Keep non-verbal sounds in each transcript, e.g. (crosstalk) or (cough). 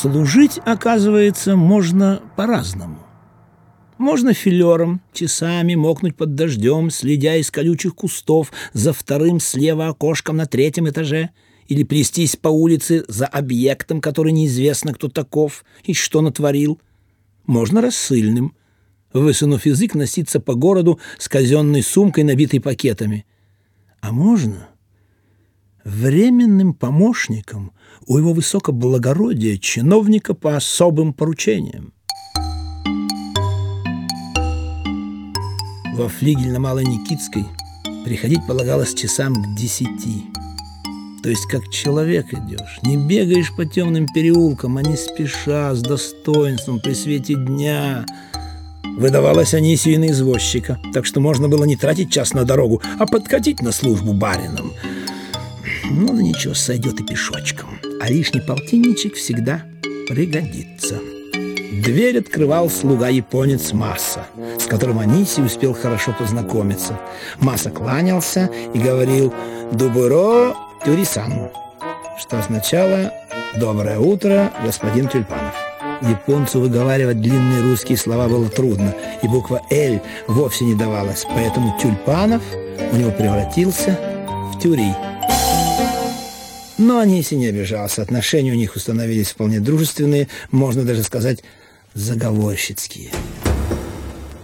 Служить, оказывается, можно по-разному. Можно филером, часами мокнуть под дождем, следя из колючих кустов за вторым слева окошком на третьем этаже, или плестись по улице за объектом, который неизвестно, кто таков и что натворил. Можно рассыльным, высунув язык, носиться по городу с казенной сумкой, набитой пакетами. А можно временным помощником у его высокоблагородия чиновника по особым поручениям. Во флигель на Малой Никитской приходить полагалось часам к десяти. То есть как человек идешь, не бегаешь по темным переулкам, а не спеша, с достоинством, при свете дня. Выдавалось Анисию на извозчика, так что можно было не тратить час на дорогу, а подкатить на службу барином. Ну да ничего, сойдет и пешочком, а лишний полтинничек всегда пригодится. Дверь открывал слуга-японец Масса, с которым Аниси успел хорошо познакомиться. Масса кланялся и говорил «Дубуро Тюрисан», что означало «Доброе утро, господин Тюльпанов». Японцу выговаривать длинные русские слова было трудно, и буква «Л» вовсе не давалась, поэтому Тюльпанов у него превратился в Тюри. Но Аниси не обижался, отношения у них установились вполне дружественные, можно даже сказать, заговорщицкие.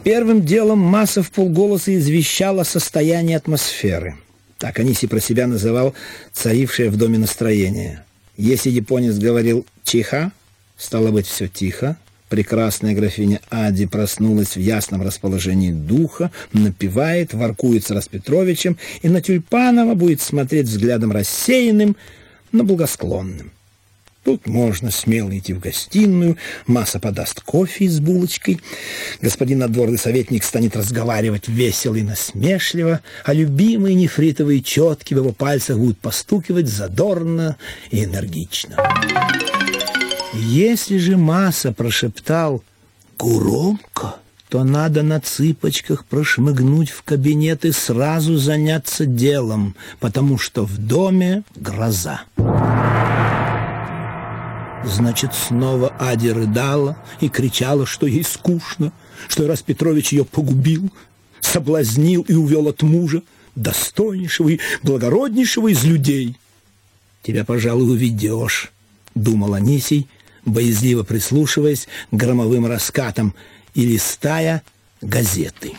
Первым делом Масса в полголоса извещала состояние атмосферы. Так Аниси про себя называл царившее в доме настроение. Если японец говорил «чиха», стало быть, все тихо, прекрасная графиня Ади проснулась в ясном расположении духа, напевает, воркует с Распетровичем и на Тюльпанова будет смотреть взглядом рассеянным, но благосклонным. Тут можно смело идти в гостиную, масса подаст кофе с булочкой, господин надворный советник станет разговаривать весело и насмешливо, а любимые нефритовые четки в его пальцах будут постукивать задорно и энергично. Если же масса прошептал «громко», то надо на цыпочках прошмыгнуть в кабинет и сразу заняться делом, потому что в доме гроза. Значит, снова Ади рыдала и кричала, что ей скучно, что Раз Петрович ее погубил, соблазнил и увел от мужа, достойнейшего и благороднейшего из людей. «Тебя, пожалуй, уведешь», — думал Анисий, боязливо прислушиваясь к громовым раскатам и листая газеты.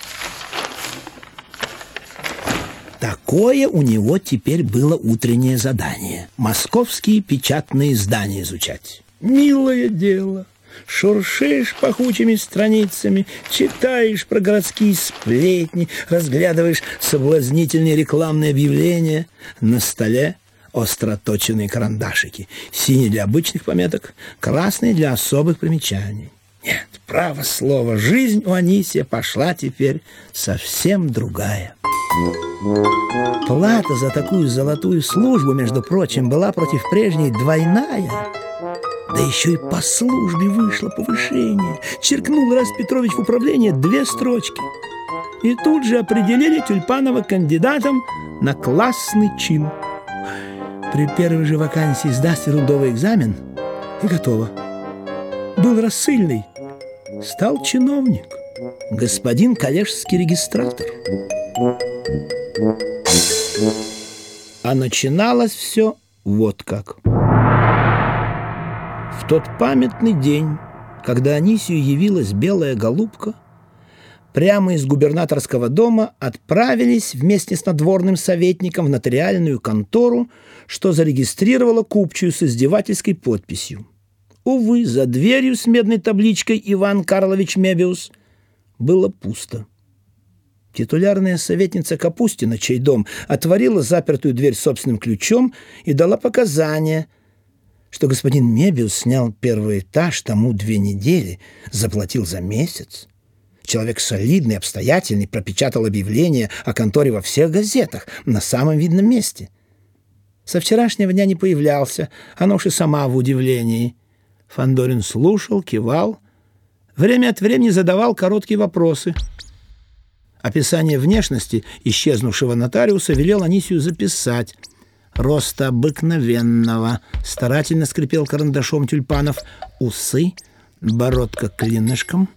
Такое у него теперь было утреннее задание – московские печатные издания изучать. Милое дело. Шуршишь пахучими страницами, читаешь про городские сплетни, разглядываешь соблазнительные рекламные объявления. На столе остроточенные карандашики, синие для обычных пометок, красные для особых примечаний. Нет, право слово, жизнь у Анисия пошла теперь совсем другая. Плата за такую золотую службу, между прочим, была против прежней двойная. Да еще и по службе вышло повышение. Черкнул раз Петрович в управление две строчки. И тут же определили Тюльпанова кандидатом на классный чин. При первой же вакансии сдаст ерундовый экзамен и готово. Был рассыльный, стал чиновник, господин коллежский регистратор. А начиналось все вот как. В тот памятный день, когда Анисию явилась белая голубка, прямо из губернаторского дома отправились вместе с надворным советником в нотариальную контору, что зарегистрировала купчую с издевательской подписью. Увы, за дверью с медной табличкой «Иван Карлович Мебиус» было пусто. Титулярная советница Капустина, чей дом, отворила запертую дверь собственным ключом и дала показания, что господин Мебиус снял первый этаж тому две недели, заплатил за месяц. Человек солидный, обстоятельный, пропечатал объявление о конторе во всех газетах, на самом видном месте. Со вчерашнего дня не появлялся, она уж и сама в удивлении. Фандорин слушал, кивал, время от времени задавал короткие вопросы — Описание внешности исчезнувшего нотариуса велел Анисию записать, роста обыкновенного, старательно скрипел карандашом тюльпанов, усы, бородка клинышком,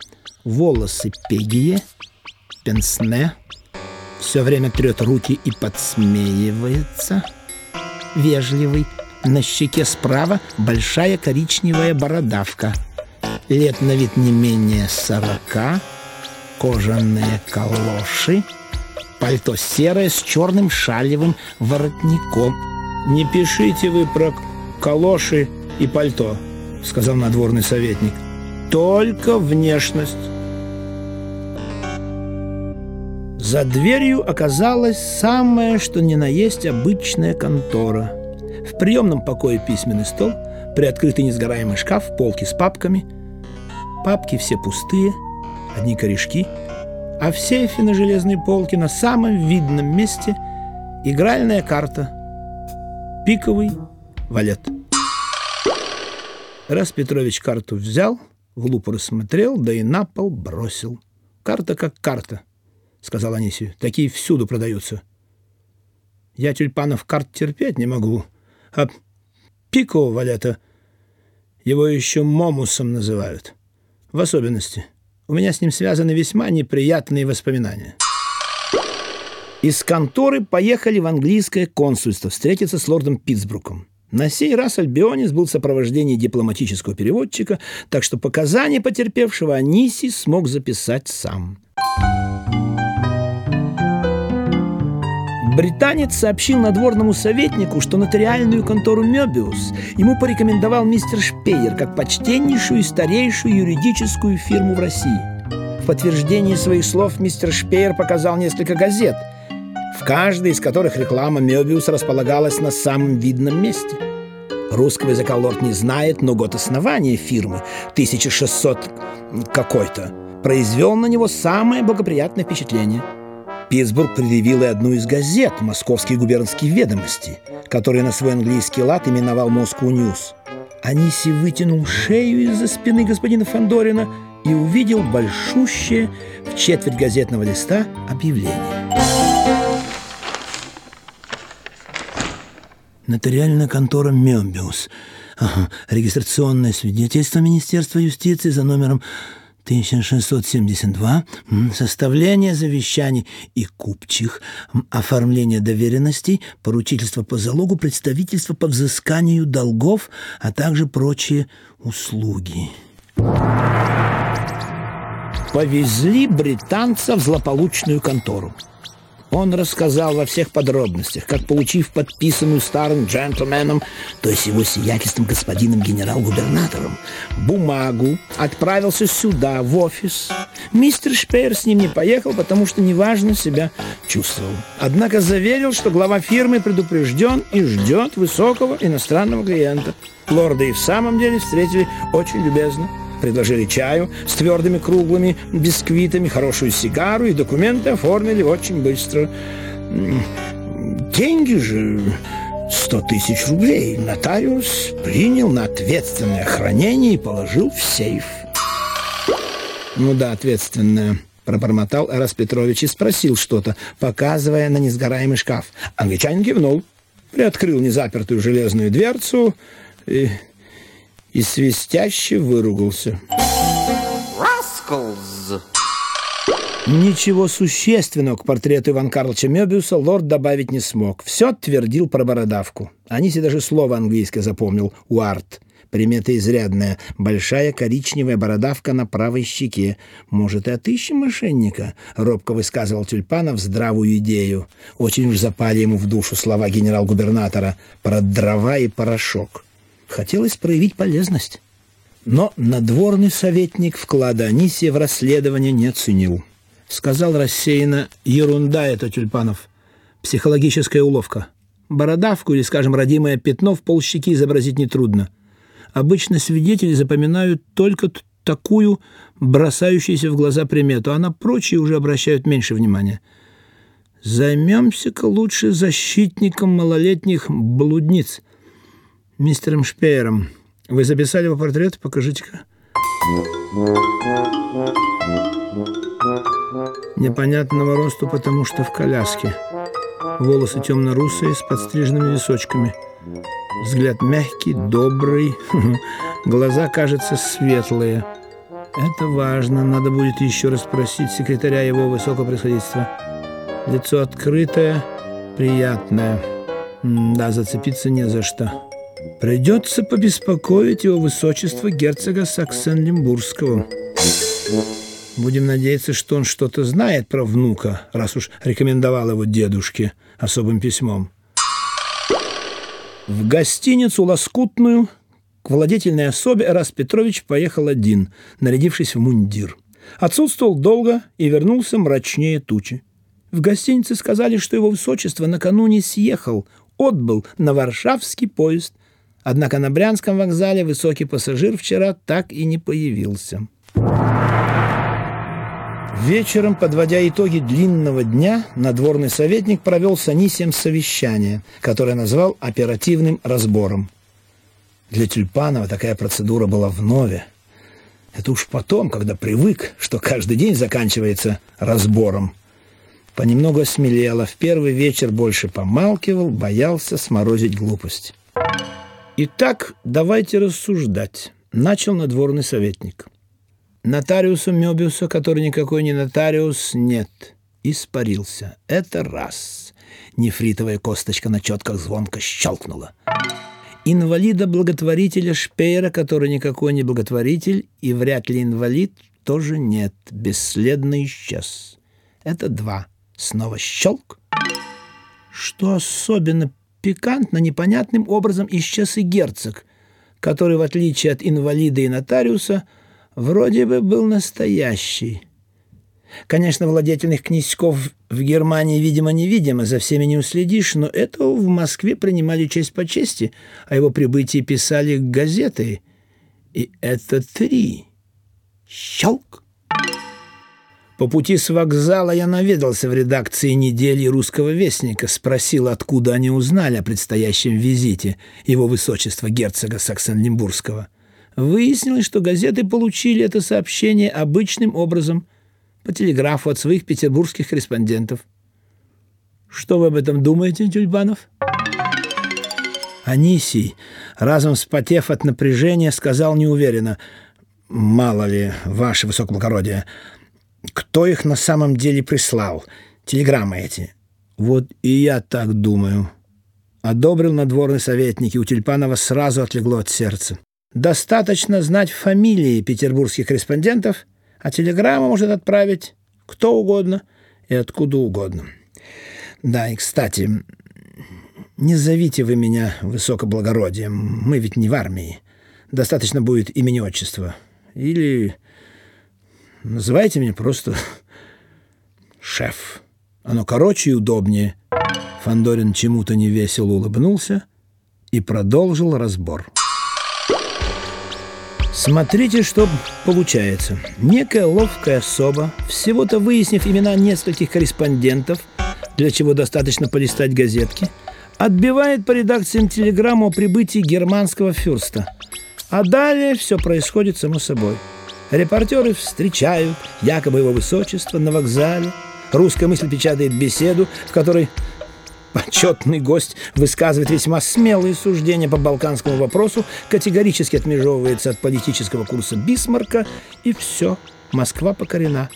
волосы пегие, пенсне, все время трет руки и подсмеивается, вежливый, на щеке справа большая коричневая бородавка, лет на вид не менее сорока, кожаные калоши, пальто серое с черным шалевым воротником. «Не пишите вы про калоши и пальто», — сказал надворный советник. «Только внешность». За дверью оказалась самая, что ни на есть, обычная контора. В приемном покое письменный стол, приоткрытый несгораемый шкаф, полки с папками. Папки все пустые, одни корешки — а в сейфе на железной полке на самом видном месте игральная карта. Пиковый валет. Раз Петрович карту взял, в лупу рассмотрел, да и на пол бросил. «Карта как карта», — сказал Анисию. «Такие всюду продаются». «Я тюльпанов карт терпеть не могу, а пикового валета его еще момусом называют. В особенности — у меня с ним связаны весьма неприятные воспоминания. Из конторы поехали в английское консульство встретиться с лордом Питтсбруком. На сей раз Альбионис был в сопровождении дипломатического переводчика, так что показания потерпевшего Аниси смог записать сам. Британец сообщил надворному советнику, что нотариальную контору Мёбиус ему порекомендовал мистер Шпейер как почтеннейшую и старейшую юридическую фирму в России. В подтверждении своих слов мистер Шпейер показал несколько газет, в каждой из которых реклама Мёбиус располагалась на самом видном месте. Русского языка лорд не знает, но год основания фирмы, 1600 какой-то, произвел на него самое благоприятное впечатление – Питтсбург предъявил и одну из газет «Московские губернские ведомости», которые на свой английский лад именовал «Moscow News». Аниси вытянул шею из-за спины господина Фандорина и увидел большущее в четверть газетного листа объявление. Нотариальная контора «Мембиус». Ага, регистрационное свидетельство Министерства юстиции за номером 1672, составление завещаний и купчих, оформление доверенностей, поручительство по залогу, представительство по взысканию долгов, а также прочие услуги. Повезли британца в злополучную контору. Он рассказал во всех подробностях, как, получив подписанную старым джентльменом, то есть его сиятельством господином генерал-губернатором, бумагу, отправился сюда, в офис. Мистер Шпеер с ним не поехал, потому что неважно себя чувствовал. Однако заверил, что глава фирмы предупрежден и ждет высокого иностранного клиента. Лорда и в самом деле встретили очень любезно. Предложили чаю с твердыми круглыми бисквитами, хорошую сигару, и документы оформили очень быстро. Деньги же... Сто тысяч рублей нотариус принял на ответственное хранение и положил в сейф. Ну да, ответственное, пробормотал Эрас Петрович и спросил что-то, показывая на несгораемый шкаф. Англичанин кивнул, приоткрыл незапертую железную дверцу и и свистяще выругался. Rascals. Ничего существенного к портрету Ивана Карловича Мебиуса лорд добавить не смог. Все твердил про бородавку. Аниси даже слово английское запомнил — «уарт». Примета изрядная. Большая коричневая бородавка на правой щеке. Может, и отыщем мошенника?» — робко высказывал Тюльпанов здравую идею. Очень уж запали ему в душу слова генерал-губернатора про дрова и порошок. Хотелось проявить полезность. Но надворный советник вклада Анисия в расследование не оценил. Сказал рассеянно, ерунда это, Тюльпанов. Психологическая уловка. Бородавку или, скажем, родимое пятно в полщеки изобразить нетрудно. Обычно свидетели запоминают только такую бросающуюся в глаза примету, а на прочие уже обращают меньше внимания. Займемся-ка лучше защитником малолетних блудниц – мистером Шпеером. Вы записали его портрет? Покажите-ка. Непонятного росту, потому что в коляске. Волосы темно-русые с подстриженными височками. Взгляд мягкий, добрый. (laughs) Глаза, кажется, светлые. Это важно. Надо будет еще раз спросить секретаря его высокопревосходительства. Лицо открытое, приятное. Да, зацепиться не за что. Придется побеспокоить его высочество герцога Саксен-Лимбургского. Будем надеяться, что он что-то знает про внука, раз уж рекомендовал его дедушке особым письмом. В гостиницу «Лоскутную» к владетельной особе Эрас Петрович поехал один, нарядившись в мундир. Отсутствовал долго и вернулся мрачнее тучи. В гостинице сказали, что его высочество накануне съехал, отбыл на варшавский поезд. Однако на Брянском вокзале высокий пассажир вчера так и не появился. Вечером, подводя итоги длинного дня, надворный советник провел с Анисием совещание, которое назвал оперативным разбором. Для Тюльпанова такая процедура была вновь. Это уж потом, когда привык, что каждый день заканчивается разбором. Понемногу осмелело, в первый вечер больше помалкивал, боялся сморозить глупость. «Итак, давайте рассуждать», — начал надворный советник. Нотариуса Мёбиуса, который никакой не нотариус, нет. Испарился. Это раз. Нефритовая косточка на четках звонко щелкнула. Инвалида-благотворителя Шпеера, который никакой не благотворитель и вряд ли инвалид, тоже нет. Бесследно исчез. Это два. Снова щелк. Что особенно пикантно, непонятным образом исчез и герцог, который, в отличие от инвалида и нотариуса, вроде бы был настоящий. Конечно, владетельных князьков в Германии, видимо, невидимо, за всеми не уследишь, но этого в Москве принимали честь по чести, о его прибытии писали газеты. И это три. Щелк! По пути с вокзала я наведался в редакции недели «Русского вестника», спросил, откуда они узнали о предстоящем визите его высочества герцога Саксен-Лимбургского. Выяснилось, что газеты получили это сообщение обычным образом, по телеграфу от своих петербургских корреспондентов. Что вы об этом думаете, Тюльпанов? Анисий, разом вспотев от напряжения, сказал неуверенно, «Мало ли, ваше высокоблагородие, кто их на самом деле прислал? Телеграммы эти?» «Вот и я так думаю». Одобрил надворный советник, и у Тюльпанова сразу отлегло от сердца. Достаточно знать фамилии петербургских корреспондентов, а телеграмму может отправить кто угодно и откуда угодно. Да, и, кстати, не зовите вы меня высокоблагородием, мы ведь не в армии. Достаточно будет имени отчества. Или называйте меня просто (laughs) шеф. Оно короче и удобнее. Фандорин чему-то невесело улыбнулся и продолжил разбор. Смотрите, что получается. Некая ловкая особа, всего-то выяснив имена нескольких корреспондентов, для чего достаточно полистать газетки, отбивает по редакциям телеграмму о прибытии германского фюрста. А далее все происходит само собой. Репортеры встречают якобы его высочество на вокзале. Русская мысль печатает беседу, в которой Почетный гость высказывает весьма смелые суждения по балканскому вопросу, категорически отмежевывается от политического курса Бисмарка, и все, Москва покорена.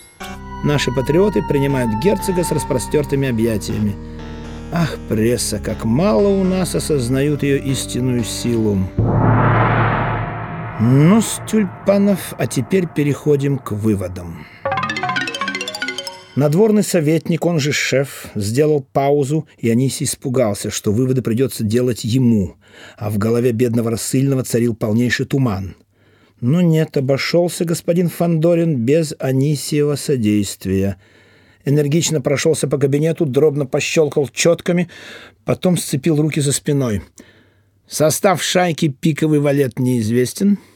Наши патриоты принимают герцога с распростертыми объятиями. Ах, пресса, как мало у нас осознают ее истинную силу. Ну, Стюльпанов, а теперь переходим к выводам. Надворный советник, он же шеф, сделал паузу, и Анисий испугался, что выводы придется делать ему, а в голове бедного рассыльного царил полнейший туман. Но нет, обошелся господин Фандорин без Анисиева содействия. Энергично прошелся по кабинету, дробно пощелкал четками, потом сцепил руки за спиной. Состав шайки «Пиковый валет» неизвестен —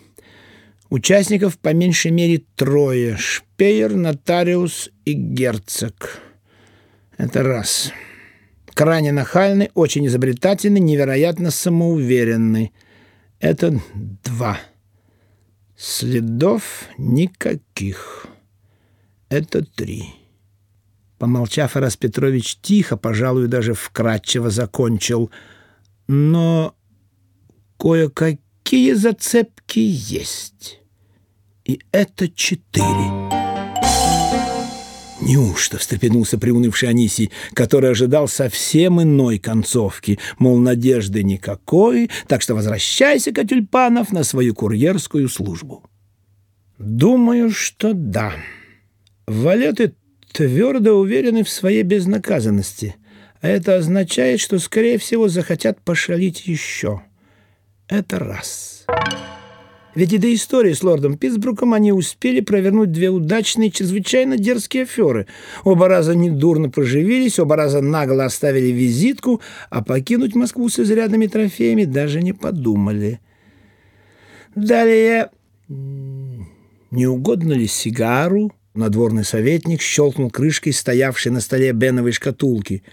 Участников по меньшей мере трое. Шпеер, нотариус и герцог. Это раз. Крайне нахальный, очень изобретательный, невероятно самоуверенный. Это два. Следов никаких. Это три. Помолчав, Арас Петрович тихо, пожалуй, даже вкратчиво закончил. Но кое-какие зацепки есть. И это четыре. Неужто встрепенулся приунывший Анисий, который ожидал совсем иной концовки, мол, надежды никакой, так что возвращайся, Катюльпанов, на свою курьерскую службу. Думаю, что да. Валеты твердо уверены в своей безнаказанности, а это означает, что, скорее всего, захотят пошалить еще. Это раз. Ведь и до истории с лордом Питтсбруком они успели провернуть две удачные, чрезвычайно дерзкие аферы. Оба раза недурно проживились, оба раза нагло оставили визитку, а покинуть Москву с изрядными трофеями даже не подумали. Далее... Не угодно ли сигару? Надворный советник щелкнул крышкой стоявшей на столе беновой шкатулки.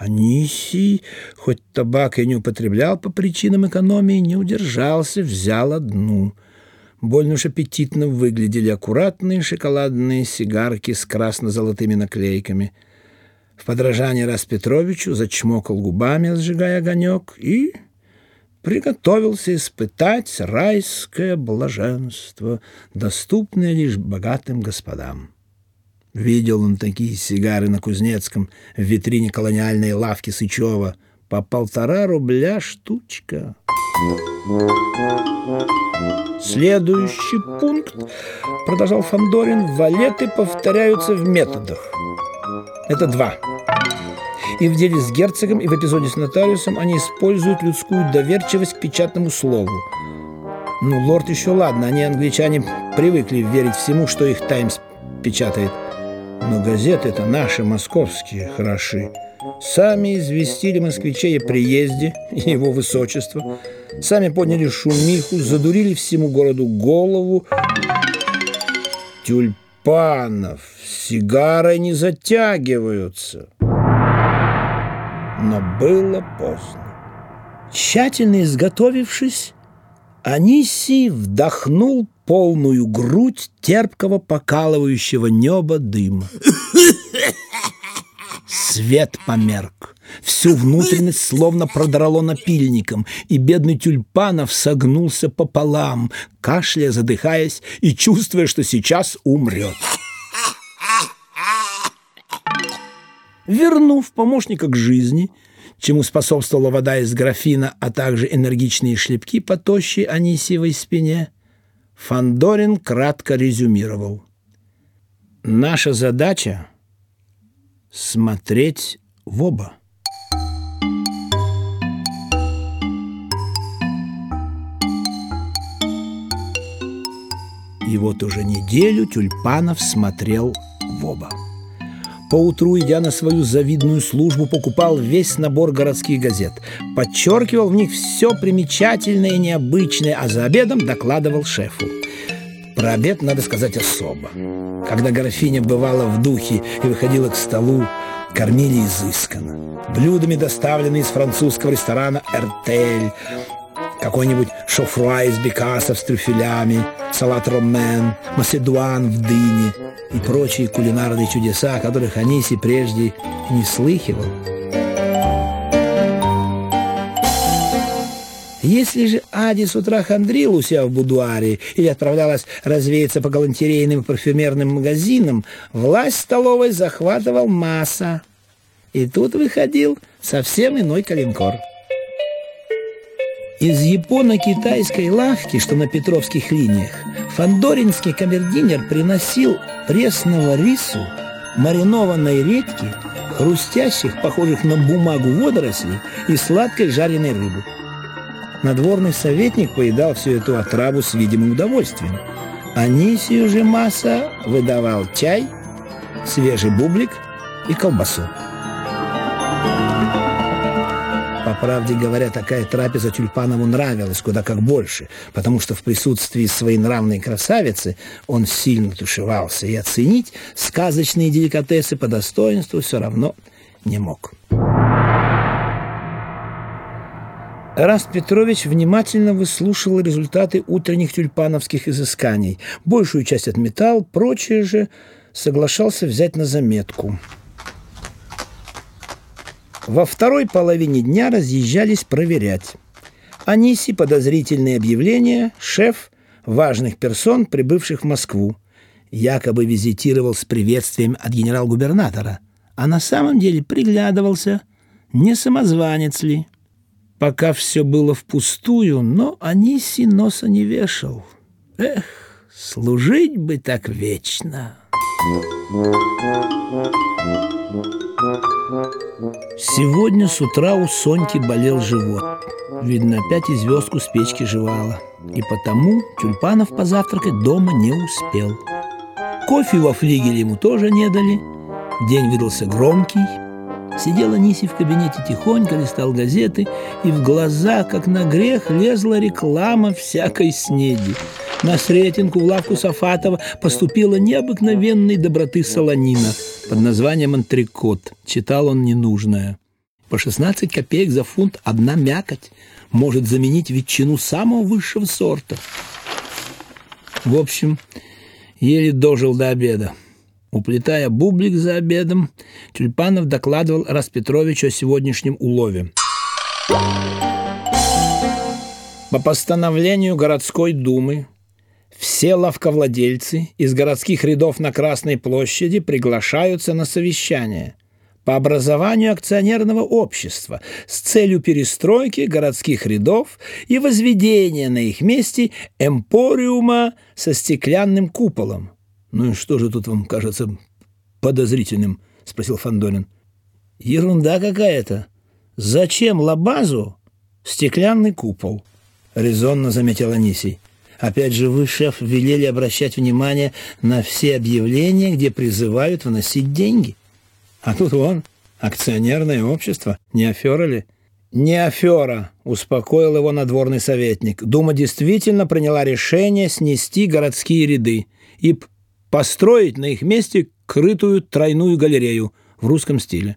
Анисий, хоть табак и не употреблял по причинам экономии, не удержался, взял одну — Больно уж аппетитно выглядели аккуратные шоколадные сигарки с красно-золотыми наклейками. В подражание Распетровичу зачмокал губами, сжигая огонек, и приготовился испытать райское блаженство, доступное лишь богатым господам. Видел он такие сигары на Кузнецком в витрине колониальной лавки Сычева по полтора рубля штучка. Следующий пункт, продолжал Фандорин, валеты повторяются в методах. Это два. И в деле с герцогом, и в эпизоде с нотариусом они используют людскую доверчивость к печатному слову. Ну, лорд еще ладно, они, англичане, привыкли верить всему, что их «Таймс» печатает. Но газеты-то наши, московские, хороши. Сами известили москвичей о приезде (laughs) его высочества, сами подняли шумиху, задурили всему городу голову. Тюльпанов сигарой не затягиваются. Но было поздно. Тщательно изготовившись, Анисий вдохнул полную грудь терпкого покалывающего неба дыма. Свет померк. Всю внутренность словно продрало напильником, и бедный Тюльпанов согнулся пополам, кашляя, задыхаясь и чувствуя, что сейчас умрет. Вернув помощника к жизни, чему способствовала вода из графина, а также энергичные шлепки по тощей Анисиевой спине, Фандорин кратко резюмировал. «Наша задача — смотреть в оба. И вот уже неделю Тюльпанов смотрел в оба. Поутру, идя на свою завидную службу, покупал весь набор городских газет, подчеркивал в них все примечательное и необычное, а за обедом докладывал шефу. Про обед надо сказать особо. Когда графиня бывала в духе и выходила к столу, кормили изысканно. Блюдами, доставленные из французского ресторана «Эртель», какой-нибудь шофруа из бекасов с трюфелями, салат ромен, маседуан в дыне и прочие кулинарные чудеса, о которых Аниси прежде не слыхивал. Если же Ади с утра хандрила у себя в будуаре или отправлялась развеяться по галантерейным и парфюмерным магазинам, власть столовой захватывал масса. И тут выходил совсем иной калинкор. Из японо-китайской лавки, что на Петровских линиях, фандоринский камердинер приносил пресного рису, маринованной редьки, хрустящих, похожих на бумагу водорослей и сладкой жареной рыбы. Надворный советник поедал всю эту отраву с видимым удовольствием. Анисию же Масса выдавал чай, свежий бублик и колбасу. Правде говоря, такая трапеза Тюльпанову нравилась куда как больше, потому что в присутствии своей нравной красавицы он сильно тушевался, и оценить сказочные деликатесы по достоинству все равно не мог. Раст Петрович внимательно выслушивал результаты утренних тюльпановских изысканий. Большую часть отметал, прочее же соглашался взять на заметку – Во второй половине дня разъезжались проверять. Аниси подозрительные объявления, шеф важных персон, прибывших в Москву. Якобы визитировал с приветствием от генерал-губернатора, а на самом деле приглядывался, не самозванец ли. Пока все было впустую, но Аниси носа не вешал. Эх, служить бы так вечно. Сегодня с утра у Соньки болел живот. Видно, опять и звездку с печки жевала. И потому Тюльпанов позавтракать дома не успел. Кофе во флигеле ему тоже не дали. День выдался громкий. Сидела Ниси в кабинете тихонько, листал газеты, и в глаза, как на грех, лезла реклама всякой снеди. На Сретенку в лавку Сафатова поступила необыкновенной доброты солонина под названием «Антрикот». Читал он ненужное. По 16 копеек за фунт одна мякоть может заменить ветчину самого высшего сорта. В общем, еле дожил до обеда. Уплетая бублик за обедом, Тюльпанов докладывал Распетровичу о сегодняшнем улове. По постановлению городской думы все лавковладельцы из городских рядов на Красной площади приглашаются на совещание по образованию акционерного общества с целью перестройки городских рядов и возведения на их месте эмпориума со стеклянным куполом. «Ну и что же тут вам кажется подозрительным?» – спросил Фандорин. «Ерунда какая-то. Зачем Лабазу стеклянный купол?» – резонно заметил Анисий. Опять же, вы, шеф, велели обращать внимание на все объявления, где призывают вносить деньги. А тут вон, акционерное общество, не афера ли? Не афера, успокоил его надворный советник. Дума действительно приняла решение снести городские ряды и построить на их месте крытую тройную галерею в русском стиле.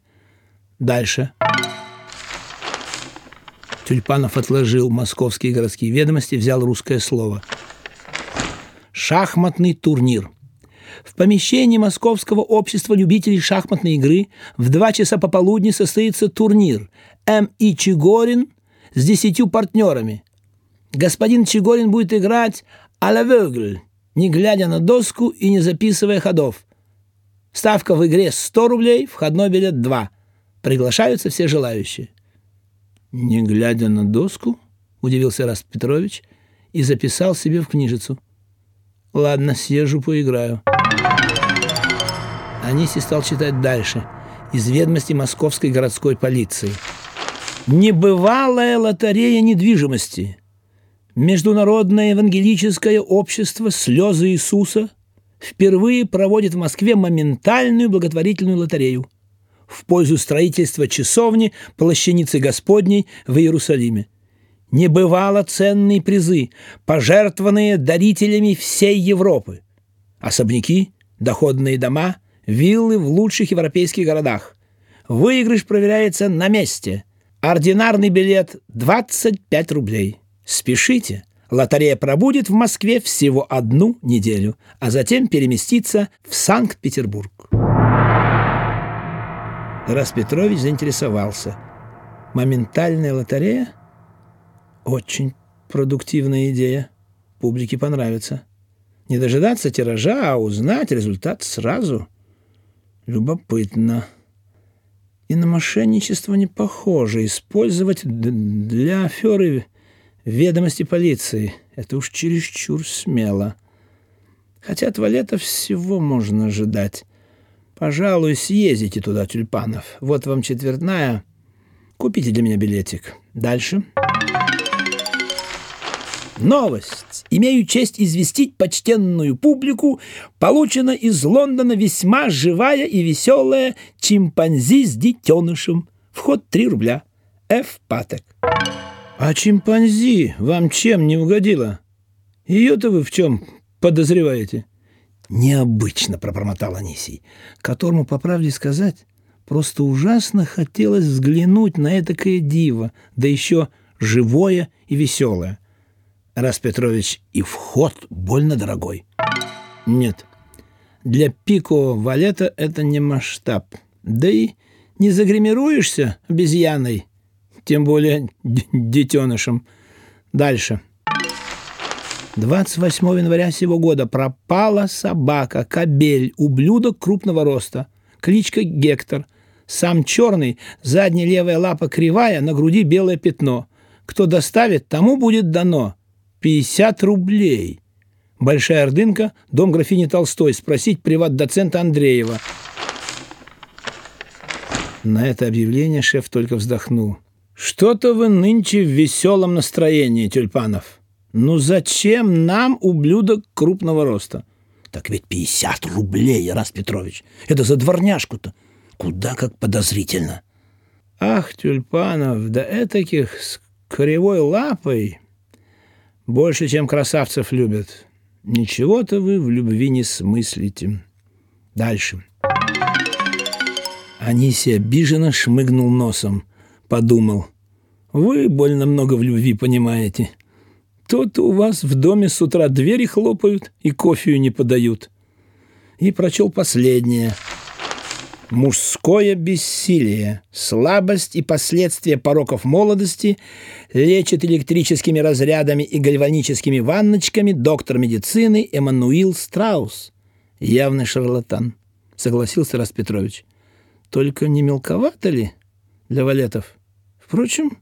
Дальше. Тюльпанов отложил московские городские ведомости, взял русское слово. Шахматный турнир – в помещении Московского общества любителей шахматной игры в два часа пополудни состоится турнир М. И. Чигорин с десятью партнерами. Господин Чигорин будет играть а не глядя на доску и не записывая ходов. Ставка в игре 100 рублей, входной билет 2. Приглашаются все желающие. «Не глядя на доску?» – удивился Раст Петрович и записал себе в книжицу. «Ладно, съезжу, поиграю». Аниси стал читать дальше, из ведомости московской городской полиции. «Небывалая лотерея недвижимости. Международное евангелическое общество «Слезы Иисуса» впервые проводит в Москве моментальную благотворительную лотерею в пользу строительства часовни Плащаницы Господней в Иерусалиме. Небывало ценные призы, пожертвованные дарителями всей Европы. Особняки, доходные дома, виллы в лучших европейских городах. Выигрыш проверяется на месте. Ординарный билет – 25 рублей. Спешите, лотерея пробудет в Москве всего одну неделю, а затем переместится в Санкт-Петербург. Распетрович заинтересовался. Моментальная лотерея? Очень продуктивная идея. Публике понравится. Не дожидаться тиража, а узнать результат сразу – Любопытно. И на мошенничество не похоже. Использовать для аферы ведомости полиции. Это уж чересчур смело. Хотя от Валета всего можно ожидать. Пожалуй, съездите туда, тюльпанов. Вот вам четвертная. Купите для меня билетик. Дальше. Новость. Имею честь известить почтенную публику. Получена из Лондона весьма живая и веселая чимпанзи с детенышем. Вход 3 рубля. Ф. Патек. А чимпанзи вам чем не угодила? Ее-то вы в чем подозреваете? Необычно, пробормотал Анисий, которому, по правде сказать, просто ужасно хотелось взглянуть на этакое диво, да еще живое и веселое. Раз Петрович, и вход больно дорогой. Нет, для пико валета это не масштаб, да и не загримируешься обезьяной, тем более детенышем. Дальше. 28 января сего года пропала собака, кобель, ублюдок крупного роста. Кличка Гектор. Сам черный, задняя левая лапа кривая, на груди белое пятно. Кто доставит, тому будет дано 50 рублей. Большая Ордынка, дом графини Толстой. Спросить приват-доцента Андреева. На это объявление шеф только вздохнул. «Что-то вы нынче в веселом настроении, Тюльпанов. Ну зачем нам ублюдок крупного роста?» «Так ведь 50 рублей, Ярас Петрович. Это за дворняжку-то. Куда как подозрительно». «Ах, Тюльпанов, да этаких с кривой лапой больше, чем красавцев любят. Ничего-то вы в любви не смыслите. Дальше. Анисия обиженно шмыгнул носом. Подумал. Вы больно много в любви понимаете. То-то у вас в доме с утра двери хлопают и кофею не подают. И прочел последнее – Мужское бессилие, слабость и последствия пороков молодости лечит электрическими разрядами и гальваническими ванночками доктор медицины Эммануил Страус. Явный шарлатан, согласился Распетрович. Только не мелковато ли для валетов? Впрочем,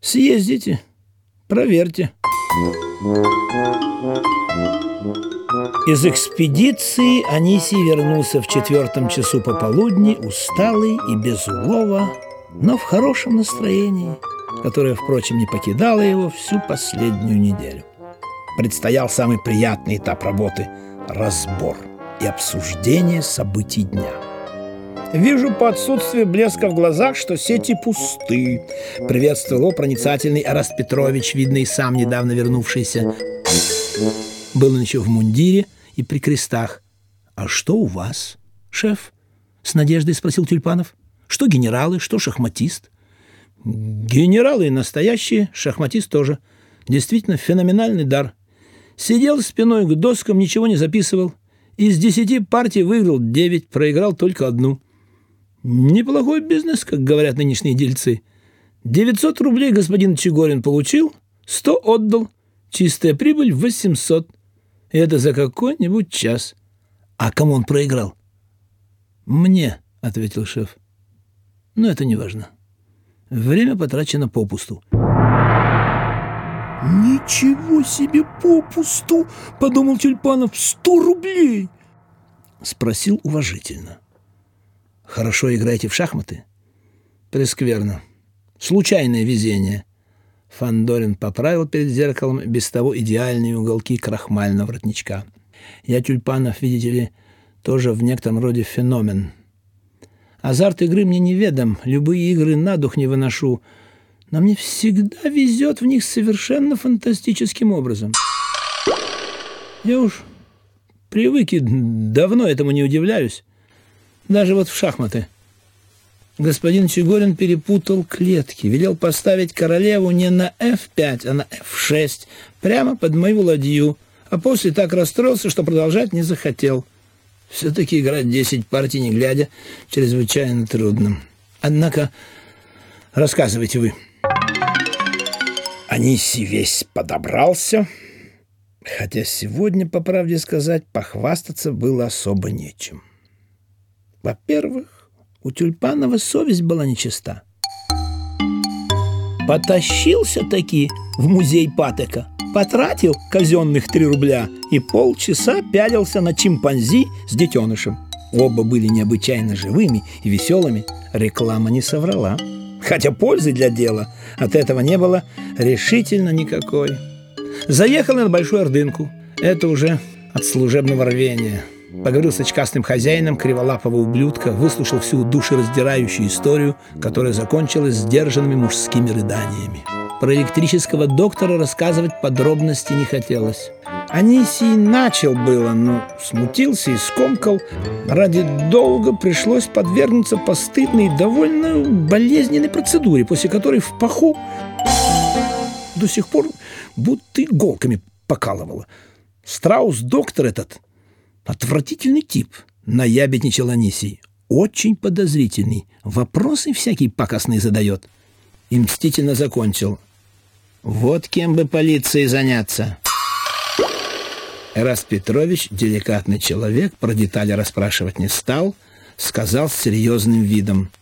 съездите, проверьте. Из экспедиции Анисий вернулся в четвертом часу пополудни, усталый и без улова, но в хорошем настроении, которое, впрочем, не покидало его всю последнюю неделю. Предстоял самый приятный этап работы – разбор и обсуждение событий дня. «Вижу по отсутствию блеска в глазах, что сети пусты», — приветствовал его проницательный Араст Петрович, видный сам недавно вернувшийся. Был он еще в мундире – и при крестах. «А что у вас, шеф?» — с надеждой спросил Тюльпанов. «Что генералы, что шахматист?» «Генералы настоящие, шахматист тоже. Действительно феноменальный дар. Сидел спиной к доскам, ничего не записывал. Из десяти партий выиграл девять, проиграл только одну. Неплохой бизнес, как говорят нынешние дельцы. 900 рублей господин Чегорин получил, 100 отдал, чистая прибыль 800. Это за какой-нибудь час. А кому он проиграл? Мне, ответил шеф. Но это не важно. Время потрачено попусту. «Ничего себе попусту!» — подумал Тюльпанов. «Сто рублей!» Спросил уважительно. «Хорошо играете в шахматы?» «Прескверно. Случайное везение. Фандорин поправил перед зеркалом без того идеальные уголки крахмального воротничка. «Я, Тюльпанов, видите ли, тоже в некотором роде феномен. Азарт игры мне неведом, любые игры на дух не выношу, но мне всегда везет в них совершенно фантастическим образом. Я уж привык и давно этому не удивляюсь. Даже вот в шахматы». Господин Чегорин перепутал клетки, велел поставить королеву не на f5, а на f6, прямо под мою ладью, а после так расстроился, что продолжать не захотел. Все-таки играть 10 партий, не глядя, чрезвычайно трудно. Однако, рассказывайте вы. Аниси весь подобрался, хотя сегодня, по правде сказать, похвастаться было особо нечем. Во-первых, у Тюльпанова совесть была нечиста. Потащился таки в музей Патека, потратил казенных три рубля и полчаса пялился на чимпанзи с детенышем. Оба были необычайно живыми и веселыми. Реклама не соврала. Хотя пользы для дела от этого не было решительно никакой. Заехал на Большую Ордынку. Это уже от служебного рвения. Поговорил с очкастым хозяином криволапого ублюдка, выслушал всю душераздирающую историю, которая закончилась сдержанными мужскими рыданиями. Про электрического доктора рассказывать подробности не хотелось. Анисий начал было, но смутился и скомкал. Ради долга пришлось подвергнуться постыдной и довольно болезненной процедуре, после которой в паху до сих пор будто иголками покалывало. Страус-доктор этот Отвратительный тип, наябедничал Анисий. очень подозрительный, вопросы всякие пакостные задает. И мстительно закончил. Вот кем бы полиции заняться. Эраст Петрович, деликатный человек, про детали расспрашивать не стал, сказал с серьезным видом.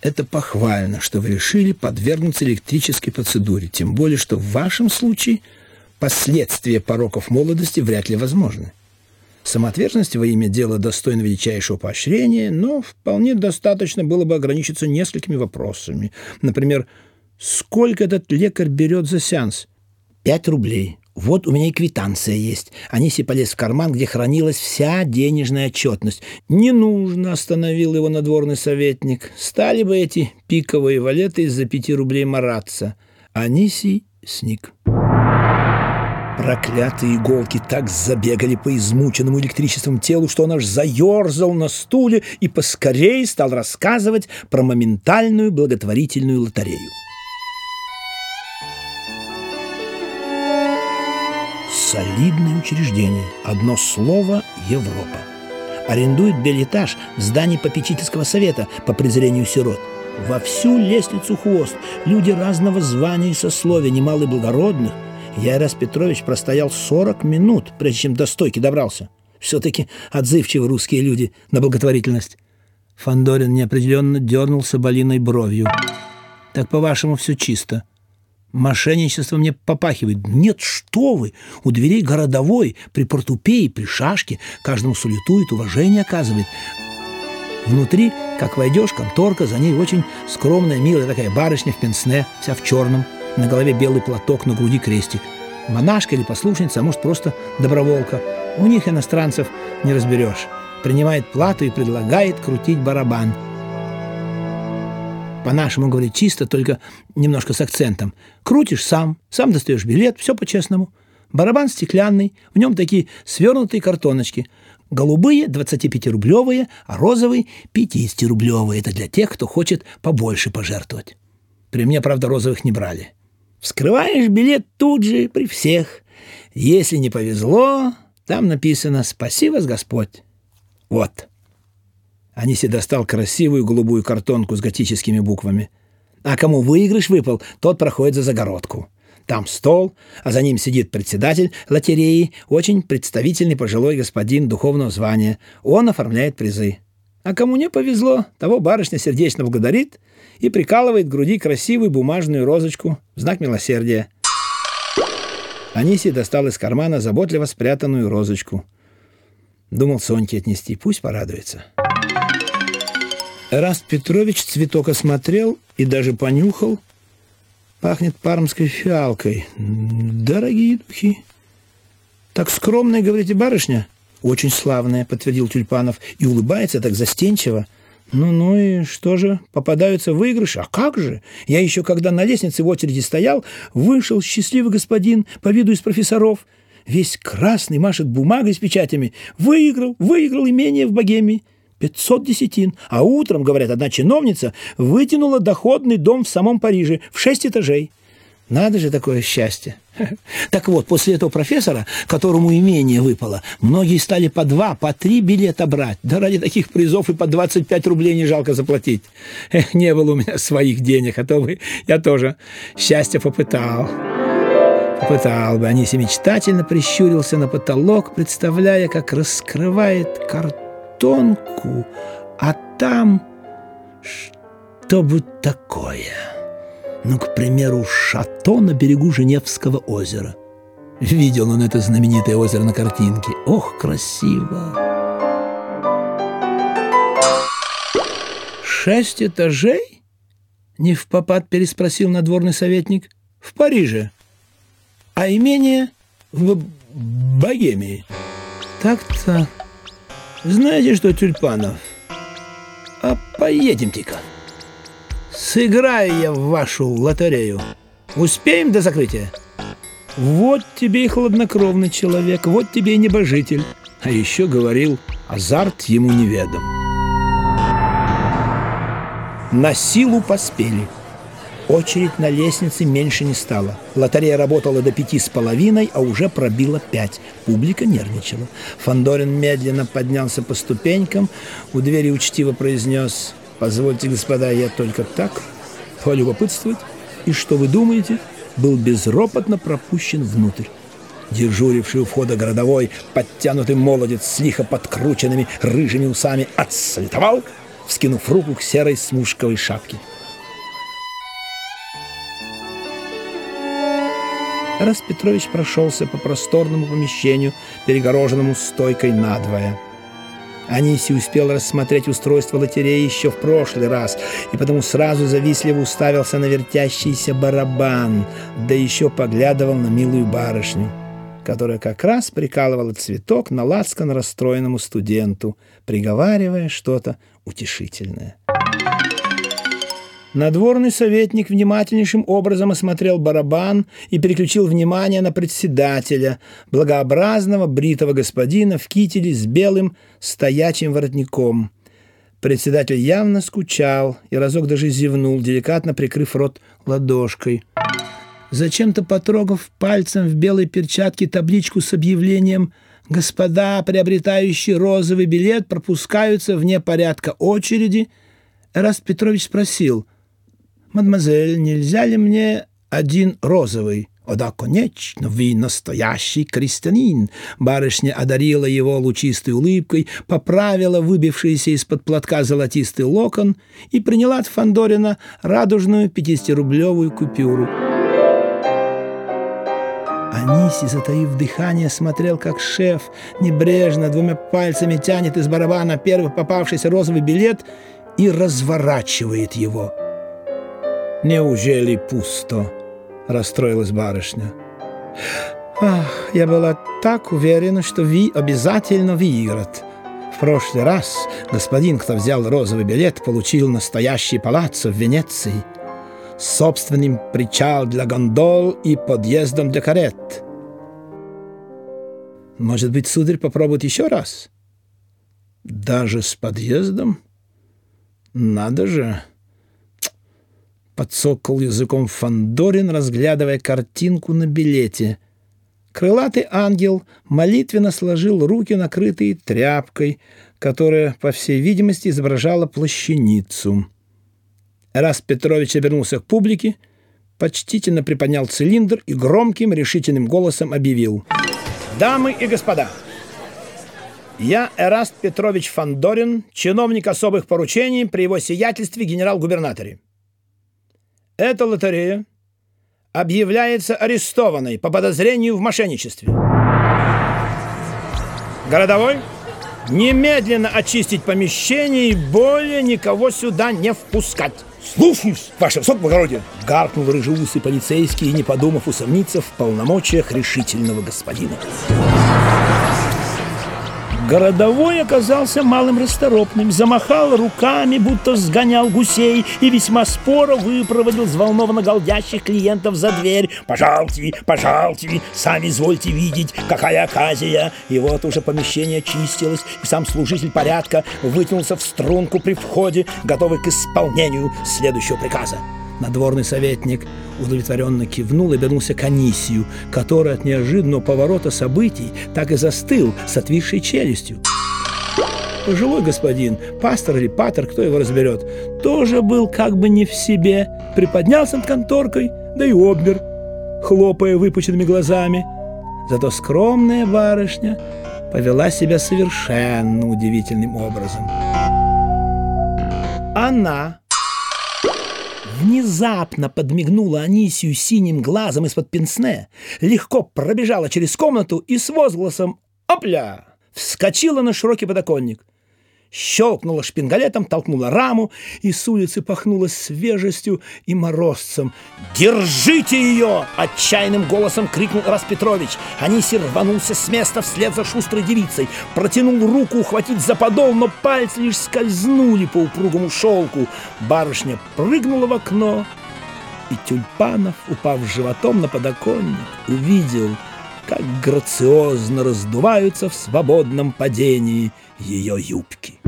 Это похвально, что вы решили подвергнуться электрической процедуре, тем более, что в вашем случае последствия пороков молодости вряд ли возможны. Самоотверженность во имя дела достойна величайшего поощрения, но вполне достаточно было бы ограничиться несколькими вопросами. Например, сколько этот лекарь берет за сеанс? Пять рублей. Вот у меня и квитанция есть. Аниси полез в карман, где хранилась вся денежная отчетность. Не нужно, остановил его надворный советник. Стали бы эти пиковые валеты из-за пяти рублей мараться. Аниси сник. Проклятые иголки так забегали по измученному электричеством телу, что он аж заерзал на стуле и поскорей стал рассказывать про моментальную благотворительную лотерею. Солидное учреждение. Одно слово – Европа. Арендует билетаж в здании попечительского совета по презрению сирот. Во всю лестницу хвост. Люди разного звания и сословия, немало и благородных. Яйрас Петрович простоял 40 минут, прежде чем до стойки добрался. Все-таки отзывчивы русские люди на благотворительность. Фандорин неопределенно дернул соболиной бровью. «Так, по-вашему, все чисто?» Мошенничество мне попахивает. Нет, что вы! У дверей городовой, при портупее, при шашке, каждому салютует, уважение оказывает. Внутри, как войдешь, конторка, за ней очень скромная, милая такая барышня в пенсне, вся в черном, на голове белый платок, на груди крестик. Монашка или послушница, а может просто доброволка. У них иностранцев не разберешь. Принимает плату и предлагает крутить барабан – по-нашему говорит чисто, только немножко с акцентом. Крутишь сам, сам достаешь билет, все по-честному. Барабан стеклянный, в нем такие свернутые картоночки. Голубые – 25-рублевые, а розовые – 50-рублевые. Это для тех, кто хочет побольше пожертвовать. При мне, правда, розовых не брали. Вскрываешь билет тут же, при всех. Если не повезло, там написано «Спаси вас Господь». Вот. Аниси достал красивую голубую картонку с готическими буквами. А кому выигрыш выпал, тот проходит за загородку. Там стол, а за ним сидит председатель лотереи, очень представительный пожилой господин духовного звания. Он оформляет призы. А кому не повезло, того барышня сердечно благодарит и прикалывает к груди красивую бумажную розочку в знак милосердия. Аниси достал из кармана заботливо спрятанную розочку. Думал Соньке отнести, пусть порадуется. Раст Петрович цветок осмотрел и даже понюхал. Пахнет пармской фиалкой. Дорогие духи. Так скромная, говорите, барышня? Очень славная, подтвердил Тюльпанов. И улыбается так застенчиво. Ну-ну и что же, попадаются выигрыши? А как же? Я еще, когда на лестнице в очереди стоял, вышел счастливый господин по виду из профессоров. Весь красный машет бумагой с печатями. Выиграл, выиграл имение в Богемии. 500 десятин. А утром, говорят, одна чиновница вытянула доходный дом в самом Париже в шесть этажей. Надо же такое счастье. (laughs) Так вот, после этого профессора, которому имение выпало, многие стали по два, по три билета брать. Да ради таких призов и по 25 рублей не жалко заплатить. Эх, не было у меня своих денег, а то бы я тоже счастье попытал. Попытал бы. Аниси мечтательно прищурился на потолок, представляя, как раскрывает карту тонку, а там что бы такое? Ну, к примеру, шато на берегу Женевского озера. Видел он это знаменитое озеро на картинке. Ох, красиво! «Шесть этажей?» — не в попад переспросил надворный советник. «В Париже. А имение в Богемии». «Так-то...» Знаете что, Тюльпанов, а поедемте-ка. Сыграю я в вашу лотерею. Успеем до закрытия? Вот тебе и хладнокровный человек, вот тебе и небожитель. А еще говорил, азарт ему неведом. На силу поспели. Очередь на лестнице меньше не стала. Лотерея работала до пяти с половиной, а уже пробила пять. Публика нервничала. Фандорин медленно поднялся по ступенькам, у двери учтиво произнес «Позвольте, господа, я только так, полюбопытствовать, и что вы думаете?» был безропотно пропущен внутрь. Дежуривший у входа городовой, подтянутый молодец с лихо подкрученными рыжими усами, отсалютовал, вскинув руку к серой смушковой шапке. Тарас Петрович прошелся по просторному помещению, перегороженному стойкой надвое. Аниси успел рассмотреть устройство лотереи еще в прошлый раз, и потому сразу завистливо уставился на вертящийся барабан, да еще поглядывал на милую барышню, которая как раз прикалывала цветок на лацкан расстроенному студенту, приговаривая что-то утешительное. Надворный советник внимательнейшим образом осмотрел барабан и переключил внимание на председателя, благообразного бритого господина в кителе с белым стоячим воротником. Председатель явно скучал и разок даже зевнул, деликатно прикрыв рот ладошкой. Зачем-то потрогав пальцем в белой перчатке табличку с объявлением «Господа, приобретающие розовый билет, пропускаются вне порядка очереди», Эраст Петрович спросил – «Мадемуазель, нельзя ли мне один розовый?» «О да, конечно, вы настоящий крестьянин!» Барышня одарила его лучистой улыбкой, поправила выбившийся из-под платка золотистый локон и приняла от Фандорина радужную 50-рублевую купюру. Аниси, затаив дыхание, смотрел, как шеф небрежно двумя пальцами тянет из барабана первый попавшийся розовый билет и разворачивает его – «Неужели пусто?» – расстроилась барышня. «Ах, я была так уверена, что Ви обязательно выиграет. В прошлый раз господин, кто взял розовый билет, получил настоящий палаццо в Венеции с собственным причал для гондол и подъездом для карет. Может быть, сударь попробует еще раз? Даже с подъездом? Надо же!» Подсокал языком Фандорин, разглядывая картинку на билете. Крылатый ангел молитвенно сложил руки, накрытые тряпкой, которая, по всей видимости, изображала плащаницу. Раз Петрович обернулся к публике, почтительно приподнял цилиндр и громким решительным голосом объявил. «Дамы и господа, я Эраст Петрович Фандорин, чиновник особых поручений при его сиятельстве генерал-губернаторе. Эта лотерея объявляется арестованной по подозрению в мошенничестве. Городовой немедленно очистить помещение и более никого сюда не впускать. «Слушаюсь, ваше высокоблагородие!» — гаркнул рыжеусый полицейский, не подумав усомниться в полномочиях решительного господина. Городовой оказался малым расторопным, замахал руками, будто сгонял гусей, и весьма споро выпроводил взволнованно голдящих клиентов за дверь. «Пожалуйте, пожалуйте, сами извольте видеть, какая оказия!» И вот уже помещение чистилось, и сам служитель порядка вытянулся в струнку при входе, готовый к исполнению следующего приказа. Надворный советник удовлетворенно кивнул и вернулся к Анисию, который от неожиданного поворота событий так и застыл с отвисшей челюстью. Пожилой господин, пастор или патер, кто его разберет, тоже был как бы не в себе, приподнялся над конторкой, да и обмер, хлопая выпученными глазами. Зато скромная барышня повела себя совершенно удивительным образом. Она внезапно подмигнула Анисию синим глазом из-под пенсне, легко пробежала через комнату и с возгласом «Опля!» вскочила на широкий подоконник щелкнула шпингалетом, толкнула раму, и с улицы пахнуло свежестью и морозцем. «Держите ее!» — отчаянным голосом крикнул Распетрович. Аниси рванулся с места вслед за шустрой девицей, протянул руку ухватить за подол, но пальцы лишь скользнули по упругому шелку. Барышня прыгнула в окно, и Тюльпанов, упав животом на подоконник, увидел, как грациозно раздуваются в свободном падении ее юбки.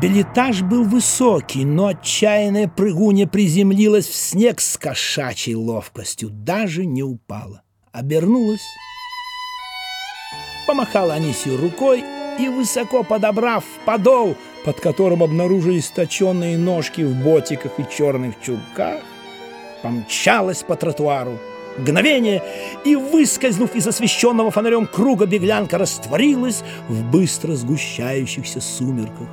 Билетаж был высокий, но отчаянная прыгуня приземлилась в снег с кошачьей ловкостью, даже не упала. Обернулась, помахала Анисию рукой и, высоко подобрав подол, под которым обнаружились точенные ножки в ботиках и черных чулках, помчалась по тротуару. Мгновение, и, выскользнув из освещенного фонарем круга, беглянка растворилась в быстро сгущающихся сумерках.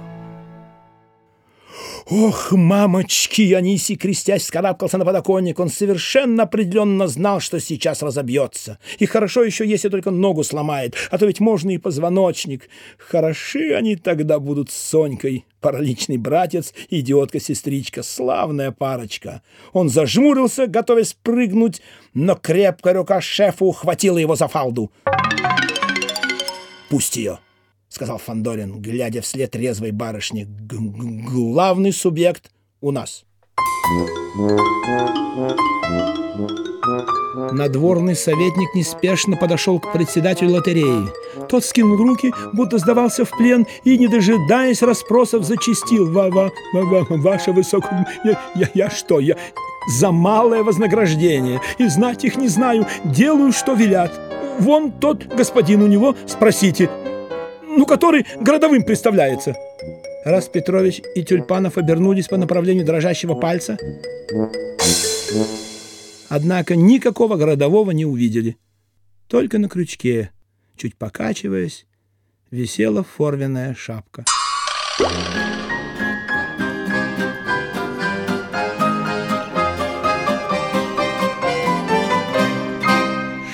Ох, мамочки! Анисий, крестясь, скарабкался на подоконник. Он совершенно определенно знал, что сейчас разобьется. И хорошо еще, если только ногу сломает, а то ведь можно и позвоночник. Хороши они тогда будут с Сонькой. Параличный братец, идиотка-сестричка, славная парочка. Он зажмурился, готовясь прыгнуть, но крепкая рука шефа ухватила его за фалду. «Пусть ее!» — сказал Фандорин, глядя вслед резвой барышни. «Главный субъект у нас». Надворный советник неспешно подошел к председателю лотереи. Тот скинул руки, будто сдавался в плен, и, не дожидаясь расспросов, зачистил. «Ва -ва -ва -ва «Ваше высокое... Я, я, я что? Я за малое вознаграждение, и знать их не знаю, делаю, что велят. Вон тот господин у него, спросите, ну, который городовым представляется. Раз Петрович и Тюльпанов обернулись по направлению дрожащего пальца, однако никакого городового не увидели. Только на крючке, чуть покачиваясь, висела форменная шапка.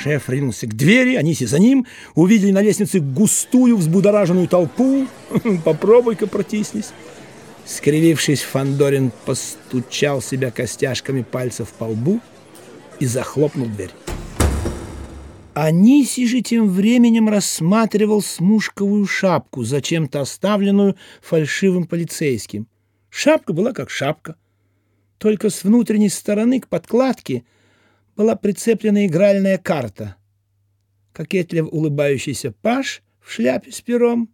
Шеф ринулся к двери, Аниси за ним, увидели на лестнице густую взбудораженную толпу. (laughs) Попробуй-ка протиснись. Скривившись, Фандорин постучал себя костяшками пальцев по лбу и захлопнул дверь. Аниси же тем временем рассматривал смушковую шапку, зачем-то оставленную фальшивым полицейским. Шапка была как шапка, только с внутренней стороны к подкладке – была прицеплена игральная карта. Кокетливо улыбающийся паш в шляпе с пером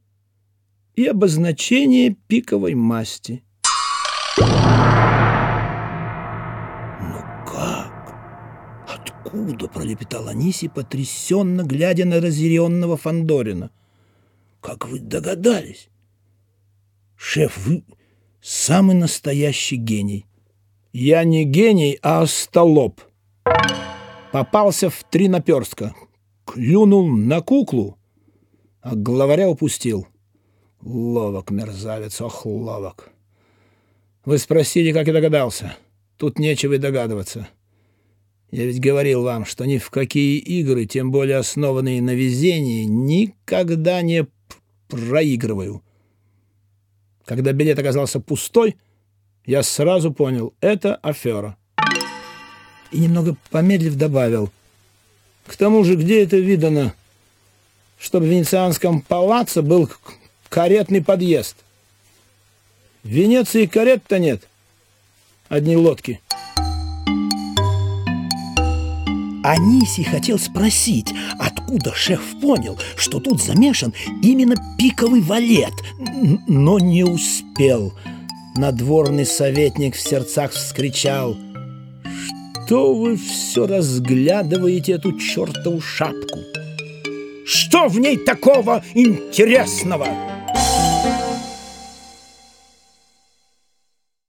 и обозначение пиковой масти. «Ну как? Откуда?» — пролепетал Аниси, потрясенно глядя на разъяренного Фандорина. «Как вы догадались?» «Шеф, вы самый настоящий гений». «Я не гений, а остолоп», Попался в три наперстка. Клюнул на куклу, а главаря упустил. Ловок, мерзавец, ох, ловок. Вы спросили, как я догадался. Тут нечего и догадываться. Я ведь говорил вам, что ни в какие игры, тем более основанные на везении, никогда не проигрываю. Когда билет оказался пустой, я сразу понял — это афера и, немного помедлив, добавил. К тому же, где это видано, чтобы в венецианском палаццо был каретный подъезд? В Венеции карет-то нет, одни лодки. Аниси хотел спросить, откуда шеф понял, что тут замешан именно пиковый валет, но не успел. Надворный советник в сердцах вскричал — что вы все разглядываете эту чертову шапку? Что в ней такого интересного?»